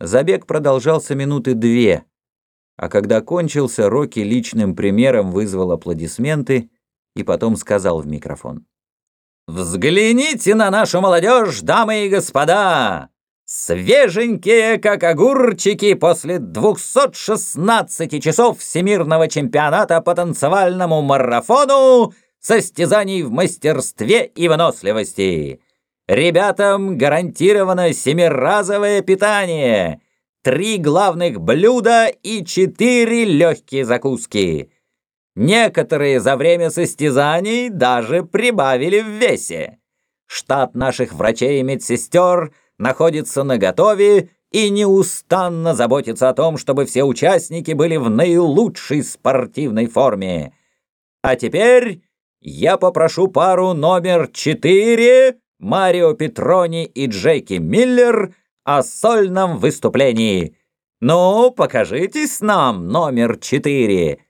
Забег продолжался минуты две, а когда кончился, Рокки личным примером вызвал аплодисменты и потом сказал в микрофон. «Взгляните на нашу молодежь, дамы и господа! Свеженькие, как огурчики, после 216 часов всемирного чемпионата по танцевальному марафону состязаний в мастерстве и выносливости. Ребятам гарантировано семиразовое питание, три главных блюда и четыре легкие закуски. Некоторые за время состязаний даже прибавили в весе. Штат наших врачей и медсестер находится наготове и неустанно заботится о том, чтобы все участники были в наилучшей спортивной форме. А теперь я попрошу пару номер четыре Марио Петрони и Джеки Миллер о сольном выступлении. Ну, покажитесь нам, номер четыре.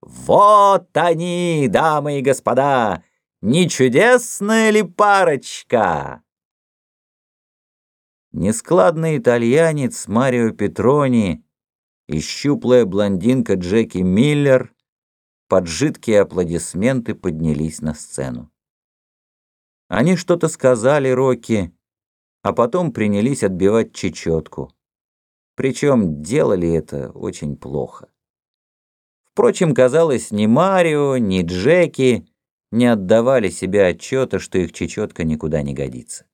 Вот они, дамы и господа, не чудесная ли парочка? Нескладный итальянец Марио Петрони и щуплая блондинка Джеки Миллер под жидкие аплодисменты поднялись на сцену. Они что-то сказали Рокки, а потом принялись отбивать чечетку. Причем делали это очень плохо. Впрочем, казалось, ни Марио, ни Джеки не отдавали себе отчета, что их чечетка никуда не годится.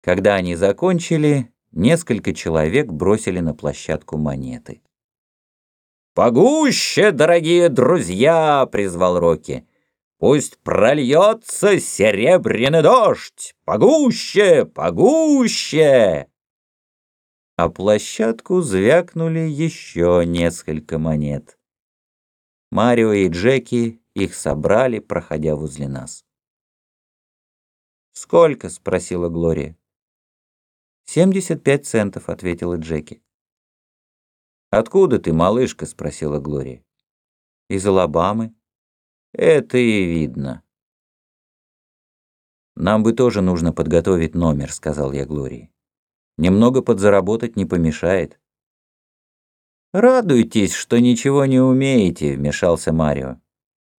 Когда они закончили, несколько человек бросили на площадку монеты. «Погуще, дорогие друзья!» — призвал Рокки. «Пусть прольется серебряный дождь! Погуще, погуще!» А площадку звякнули еще несколько монет. Марио и Джеки их собрали, проходя возле нас. «Сколько?» — спросила Глория. «Семьдесят пять центов», — ответила Джеки. «Откуда ты, малышка?» — спросила Глория. «Из Алабамы». «Это и видно». «Нам бы тоже нужно подготовить номер», — сказал я Глории. «Немного подзаработать не помешает». «Радуйтесь, что ничего не умеете», — вмешался Марио.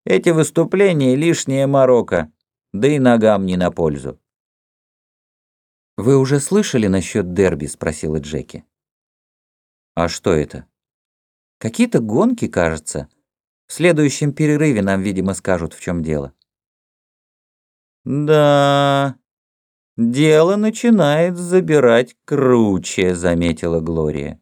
«Эти выступления — лишняя морока, да и ногам не на пользу». «Вы уже слышали насчет дерби?» — спросила Джеки. «А что это?» «Какие-то гонки, кажется. В следующем перерыве нам, видимо, скажут, в чем дело». «Да, дело начинает забирать круче», — заметила Глория.